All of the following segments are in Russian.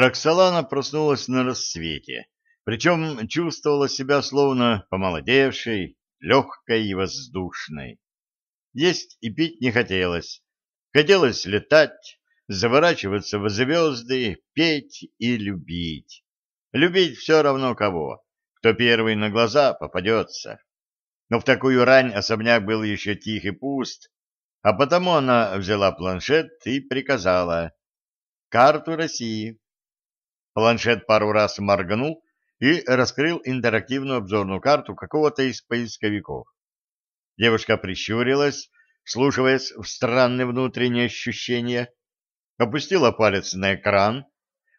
Роксолана проснулась на рассвете, причем чувствовала себя словно помолодевшей, легкой и воздушной. Есть и пить не хотелось. Хотелось летать, заворачиваться в звезды, петь и любить. Любить все равно кого, кто первый на глаза попадется. Но в такую рань особняк был еще тих и пуст, а потому она взяла планшет и приказала «Карту России». Планшет пару раз моргнул и раскрыл интерактивную обзорную карту какого-то из поисковиков. Девушка прищурилась, слушаясь в странные внутренние ощущения, опустила палец на экран,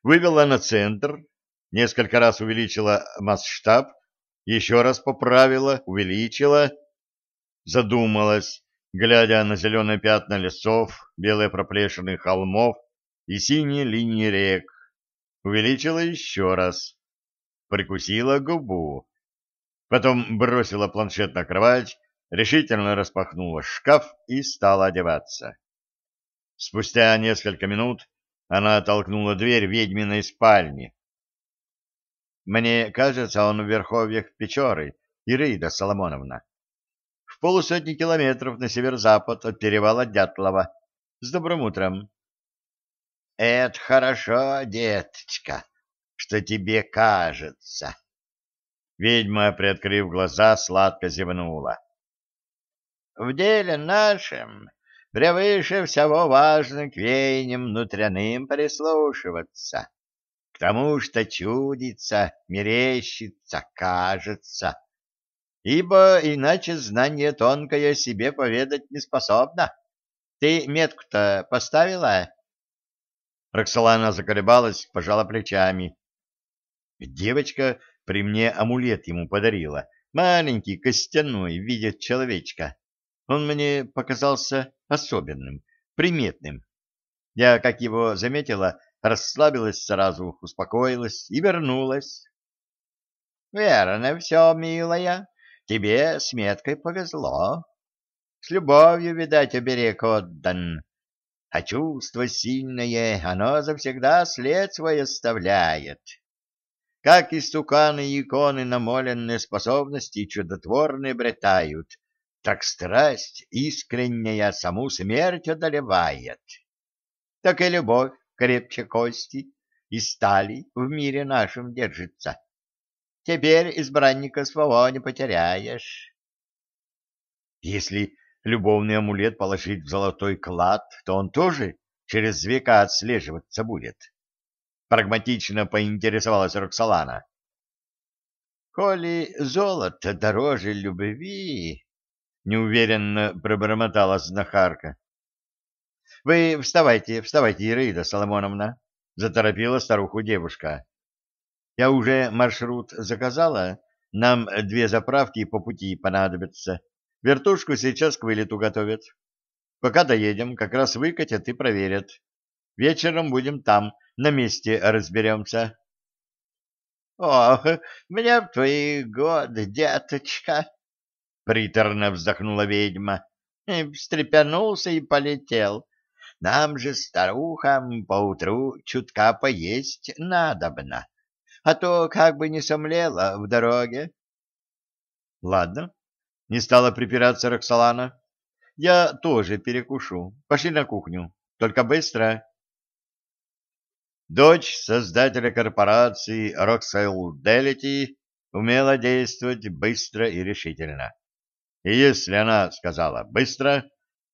вывела на центр, несколько раз увеличила масштаб, еще раз поправила, увеличила, задумалась, глядя на зеленые пятна лесов, белые проплешины холмов и синие линии рек, увеличила еще раз, прикусила губу, потом бросила планшет на кровать, решительно распахнула шкаф и стала одеваться. Спустя несколько минут она толкнула дверь ведьминой спальни. Мне кажется, он в верховьях Печоры, Ираида Соломоновна. В полусотни километров на северо-запад от перевала Дятлова. С добрым утром. — Это хорошо, деточка, что тебе кажется. Ведьма, приоткрыв глаза, сладко зевнула. — В деле нашем превыше всего важно к веяниям внутренним прислушиваться. К тому, что чудится, мерещится, кажется. Ибо иначе знание тонкое себе поведать не способно. Ты метку-то поставила? Роксолана заколебалась, пожала плечами. Девочка при мне амулет ему подарила, маленький, костяной, в виде человечка. Он мне показался особенным, приметным. Я, как его заметила, расслабилась сразу, успокоилась и вернулась. — Верно все, милая, тебе с меткой повезло. С любовью, видать, оберег отдан. А чувство сильное, оно завсегда след свой оставляет. Как истуканы и иконы намоленные способности чудотворные бретают, так страсть искренняя саму смерть одолевает. Так и любовь крепче кости и стали в мире нашем держится. Теперь избранника своего не потеряешь. Если любовный амулет положить в золотой клад, то он тоже через века отслеживаться будет. Прагматично поинтересовалась Роксолана. Коли золото дороже любви, неуверенно пробормотала знахарка. Вы вставайте, вставайте, Ираида Соломоновна, заторопила старуху девушка. Я уже маршрут заказала, нам две заправки по пути понадобятся. Вертушку сейчас к вылету готовят. Пока доедем, как раз выкатят и проверят. Вечером будем там, на месте разберемся. — Ох, мне в твои годы, деточка! — приторно вздохнула ведьма. Встрепенулся и полетел. Нам же, старухам, поутру чутка поесть надобно, а то как бы не сомлела в дороге. — Ладно, не стала припираться Роксолана. Я тоже перекушу. Пошли на кухню. Только быстро. Дочь создателя корпорации Roxel Delity умела действовать быстро и решительно. И если она сказала «быстро»,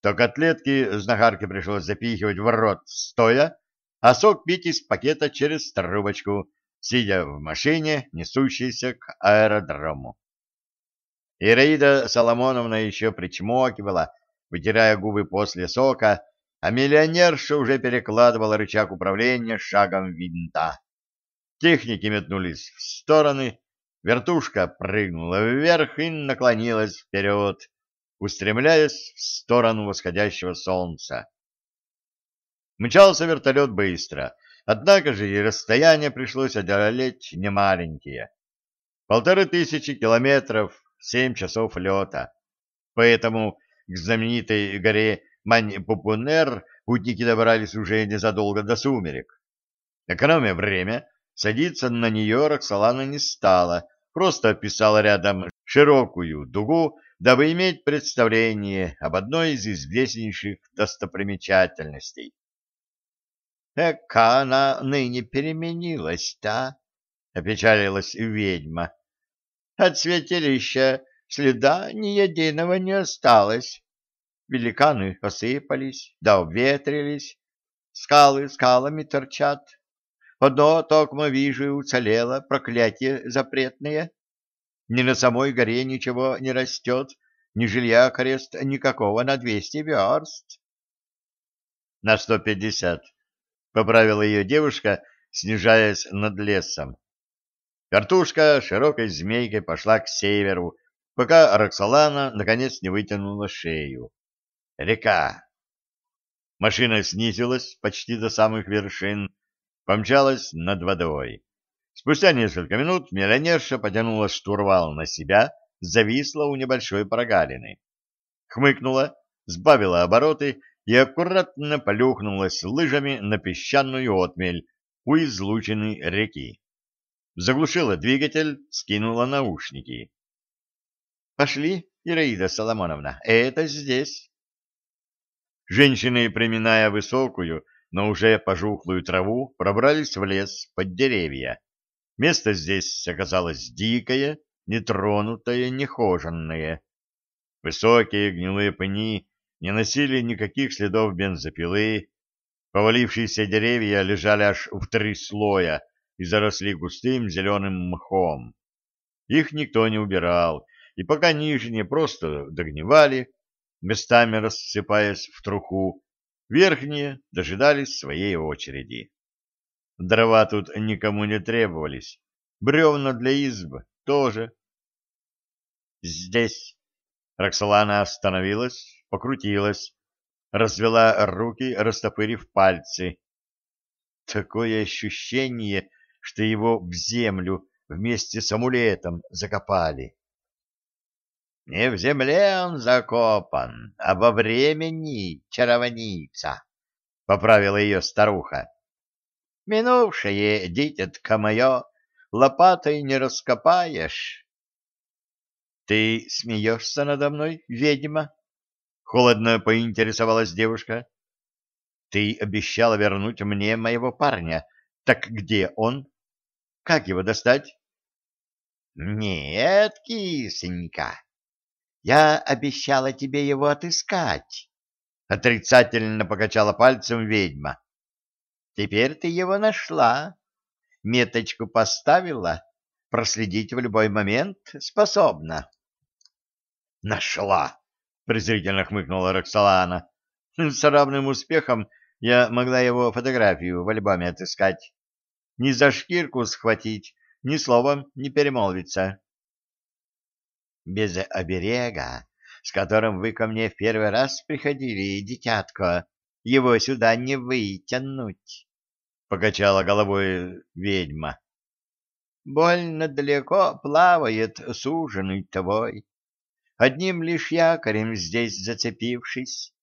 то котлетки знахарке пришлось запихивать в рот стоя, а сок пить из пакета через трубочку, сидя в машине, несущейся к аэродрому. Ираида Соломоновна еще причмокивала, вытирая губы после сока, а миллионерша уже перекладывала рычаг управления шагом винта. Техники метнулись в стороны, вертушка прыгнула вверх и наклонилась вперед, устремляясь в сторону восходящего солнца. Мчался вертолет быстро, однако же и расстояние пришлось одолеть немаленькие. Полторы тысячи километров семь часов лета. Поэтому к знаменитой горе Мань-Пупунер путники добрались уже незадолго до сумерек. Экономя время, садиться на нее Роксолана не стала, просто описала рядом широкую дугу, дабы иметь представление об одной из известнейших достопримечательностей. «Эка она ныне переменилась-то!» — опечалилась ведьма. «От святилища следа ни единого не осталось. Великаны осыпались, да обветрились, скалы скалами торчат. Одно токмо вижу и уцелело, проклятие запретное. Ни на самой горе ничего не растет, ни жилья крест никакого на двести верст. На сто пятьдесят. Поправила ее девушка, снижаясь над лесом. Картушка широкой змейкой пошла к северу, пока Роксолана наконец не вытянула шею. Река. Машина снизилась почти до самых вершин, помчалась над водой. Спустя несколько минут миллионерша потянула штурвал на себя, зависла у небольшой прогалины. Хмыкнула, сбавила обороты и аккуратно полюхнулась лыжами на песчаную отмель у излученной реки. Заглушила двигатель, скинула наушники. — Пошли, Ираида Соломоновна, это здесь. Женщины, приминая высокую, но уже пожухлую траву, пробрались в лес под деревья. Место здесь оказалось дикое, нетронутое, нехоженное. Высокие гнилые пни не носили никаких следов бензопилы, повалившиеся деревья лежали аж в три слоя и заросли густым зеленым мхом. Их никто не убирал, и пока нижние просто догнивали, местами рассыпаясь в труху, верхние дожидались своей очереди. Дрова тут никому не требовались. Бревна для изб тоже. Здесь Роксолана остановилась, покрутилась, развела руки, растопырив пальцы. Такое ощущение, что его в землю вместе с амулетом закопали. Не в земле он закопан, а во времени, чаровница, — поправила ее старуха. Минувшее, дитятка мое, лопатой не раскопаешь. — Ты смеешься надо мной, ведьма? — холодно поинтересовалась девушка. — Ты обещала вернуть мне моего парня. Так где он? Как его достать? — Нет, кисонька, я обещала тебе его отыскать. Отрицательно покачала пальцем ведьма. Теперь ты его нашла, меточку поставила, проследить в любой момент способна. Нашла, презрительно хмыкнула Роксолана. С равным успехом я могла его фотографию в альбоме отыскать. Ни за шкирку схватить, ни словом не перемолвиться. Без оберега, с которым вы ко мне в первый раз приходили, дитятко, его сюда не вытянуть. — покачала головой ведьма. — Больно далеко плавает суженый твой, одним лишь якорем здесь зацепившись.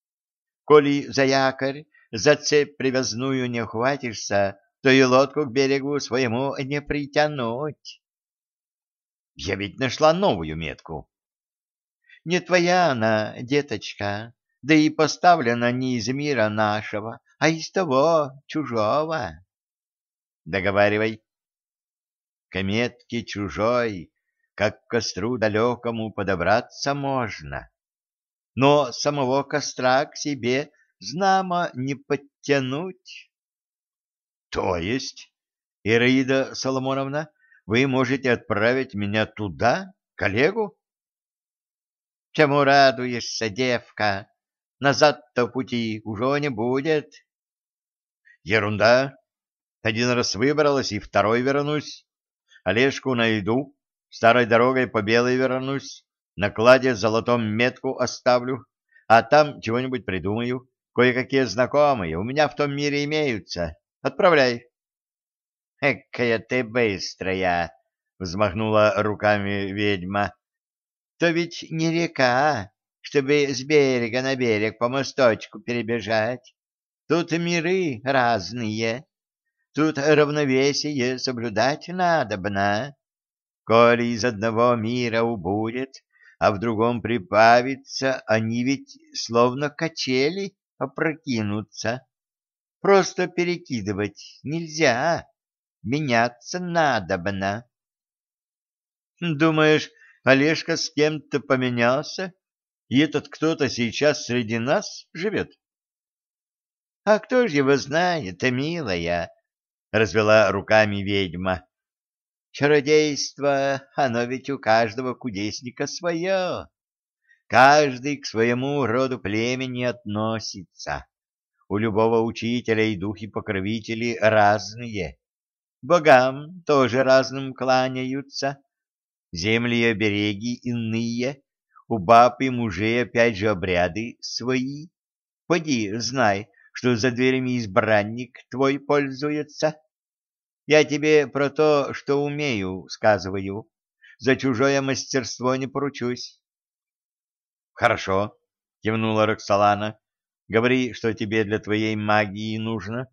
Коли за якорь, за цепь привязную не ухватишься, то и лодку к берегу своему не притянуть. Я ведь нашла новую метку. Не твоя она, деточка, да и поставлена не из мира нашего, а из того чужого. Договаривай. К метке чужой, как к костру далекому подобраться можно, но самого костра к себе знамо не подтянуть. То есть, Ираида Соломоновна, вы можете отправить меня туда, коллегу? Чему радуешься, девка? Назад-то пути уже не будет. Ерунда. Один раз выбралась, и второй вернусь. Олежку найду, старой дорогой по белой вернусь, на кладе золотом метку оставлю, а там чего-нибудь придумаю. Кое-какие знакомые у меня в том мире имеются. Отправляй. — Экая ты быстрая! — взмахнула руками ведьма. — То ведь не река, чтобы с берега на берег по мосточку перебежать. Тут миры разные. Тут равновесие соблюдать надобно. Коли из одного мира убудет, а в другом прибавится, они ведь словно качели опрокинутся. Просто перекидывать нельзя, меняться надобно. Думаешь, Олежка с кем-то поменялся, и этот кто-то сейчас среди нас живет? — А кто же его знает, милая? — развела руками ведьма. — Чародейство, оно ведь у каждого кудесника свое. Каждый к своему роду племени относится. У любого учителя и духи-покровители разные. Богам тоже разным кланяются. Земли и обереги иные, у баб и мужей опять же обряды свои. Поди, знай, что за дверями избранник твой пользуется. Я тебе про то, что умею, сказываю. За чужое мастерство не поручусь. — Хорошо, — кивнула Роксолана. — Говори, что тебе для твоей магии нужно.